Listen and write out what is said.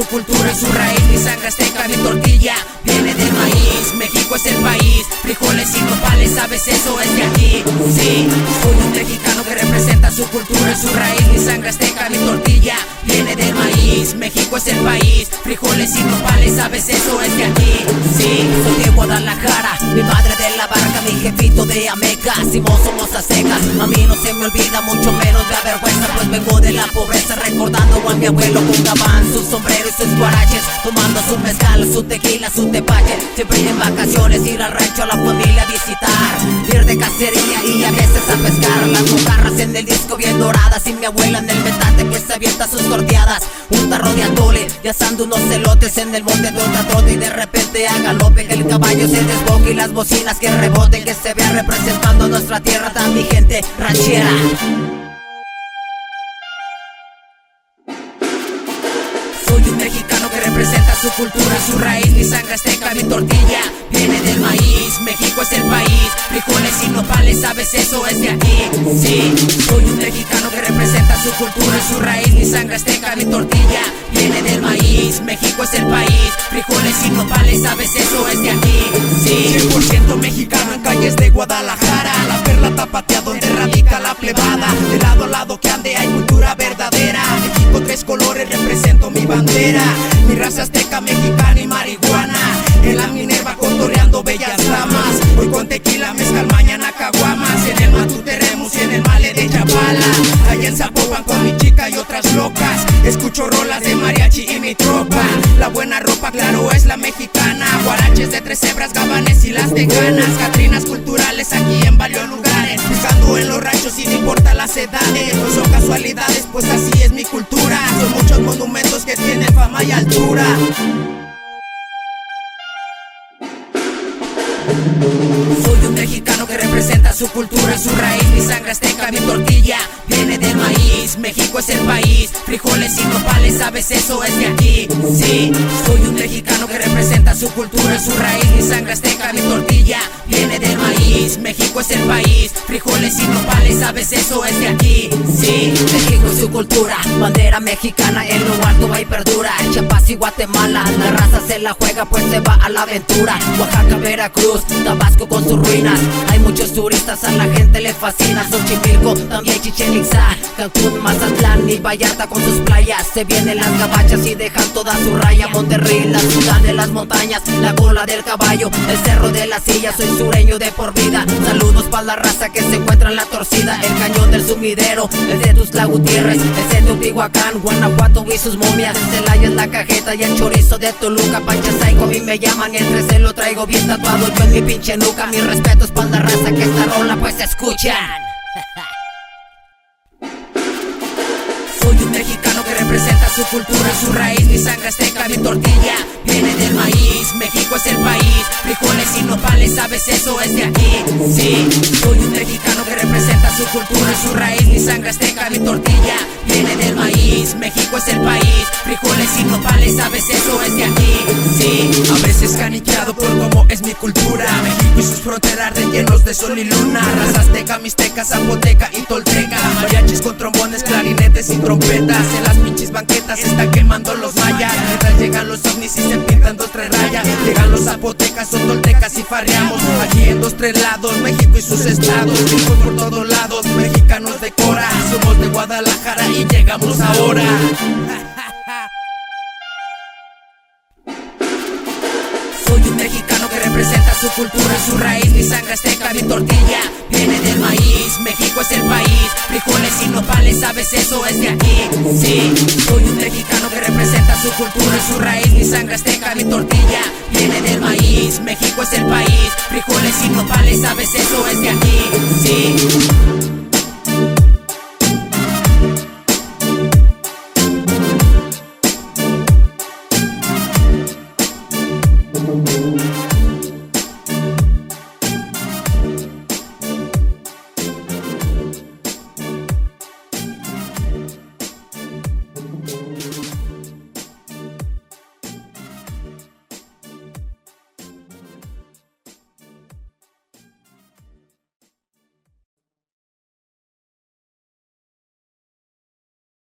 su cultura su raíz. Mi sangre azteca, mi tortilla viene del maíz. México es el país, frijoles y nopales, sabes eso es de aquí. Sí, soy un mexicano que representa su cultura su raíz. Mi sangre azteca, mi tortilla viene del maíz. México es el país, frijoles y nopales, sabes eso es de aquí. Sí, soy de Guadalajara, mi madre de la jefito de Ameca. Si vos somos aztecas, a mí no se me olvida, mucho menos me avergüenza, pues vengo de la pobreza, recordando a mi abuelo con gabán, su sombrero y sus guaraches, tomando su mezcal, su tequila, su tepache. Siempre en vacaciones, ir al rancho a la familia a visitar, ir de cacería y a veces a pescar. Las mojarras en el disco bien doradas y mi abuela en el metate que se avienta sus torteadas. Un tarro de y asando unos celotes en el monte de otra trote y de repente a galope que el caballo se desboque y las bocinas que reboten, que se vea representando nuestra tierra tan vigente, ranchera. Soy un mexicano que representa su cultura, su raíz, mi sangre azteca, mi tortilla viene del maíz. México es el país, frijoles y nopales, sabes eso es de aquí. Sí, soy un mexicano su cultura, su raíz, mi sangre azteca, mi tortilla viene del maíz. México es el país, frijoles y nopales, sabes eso es de aquí. Sí, 100% mexicano en calles de Guadalajara La perla tapatea donde radica la plebada. De lado a lado que ande hay cultura verdadera. México tres colores represento mi bandera. Mi raza azteca, mexicana y marihuana. En la Minerva contorreando bellas damas Hoy con tequila, La buena ropa, claro, es la mexicana. Guaraches de tres hebras, gabanes y las de ganas Catrinas culturales aquí en varios lugares. Buscando en los ranchos y no importa las edades. No son casualidades, pues así es mi cultura. Son muchos monumentos que tienen fama y altura su cultura, su raíz, mi sangre azteca, mi tortilla viene del maíz. México es el país, frijoles y nopales, sabes eso es de aquí. Sí, soy un mexicano que representa su cultura, su raíz, mi sangre azteca, mi tortilla viene del maíz. México es el país, frijoles y nopales, sabes eso es de aquí. Sí, México es su cultura, bandera mexicana en lo alto va y perdura. Chiapas y Guatemala, la se la juega pues se va a la aventura. Oaxaca, Veracruz, Tabasco con sus ruinas. Hay muchos turistas, a la gente le fascina. Xochimilco, también Chichen Itza, Cancún, Mazatlán y Vallarta con sus playas. Se vienen las gabachas y dejan toda su raya. Monterrey, la ciudad de las montañas, la cola del caballo, el cerro de la silla. Soy sureño de por vida. Saludos para la raza que se encuentra en la torcida. El cañón del sumidero, el de Tuzla Gutiérrez, el de Teotihuacán, Guanajuato y sus momias. Celaya es la cajeta y el chorizo de Toluca. Pancha Psycho, a me llaman entre se lo traigo bien tatuado yo en mi pinche nuca. Mis respetos para la raza que esta rola pues escuchan. Su cultura, su raíz, mi sangre azteca, mi tortilla viene del maíz. México es el país, frijoles y nopales, sabes eso es de aquí. Sí, soy un mexicano que representa su cultura, su raíz, mi sangre azteca, mi tortilla viene del maíz. México es el país, frijoles y nopales, sabes eso es de aquí. Sí, A veces caniqueado por cómo es mi cultura México y sus fronteras rellenos de sol y luna Raza azteca, mixteca, zapoteca y tolteca Mariachis con trombones, clarinetes y trompetas En las pinches banquetas se están quemando los mayas. Mientras llegan los ovnis y se pintan dos, tres rayas. Llegan los zapotecas, son toltecas y farreamos. Aquí en dos, tres lados, México y sus estados. Ricos por todos lados, mexicanos de Cora. Somos de Guadalajara y llegamos ahora. Soy un mexicano que representa su cultura, su raíz, mi sangre azteca, mi tortilla viene del maíz. México es el país, frijoles y nopales, sabes eso es de aquí. Sí, soy un mexicano que representa su cultura, su raíz, mi sangre azteca, mi tortilla viene del maíz. México es el país, frijoles y nopales, sabes eso es de aquí. Sí.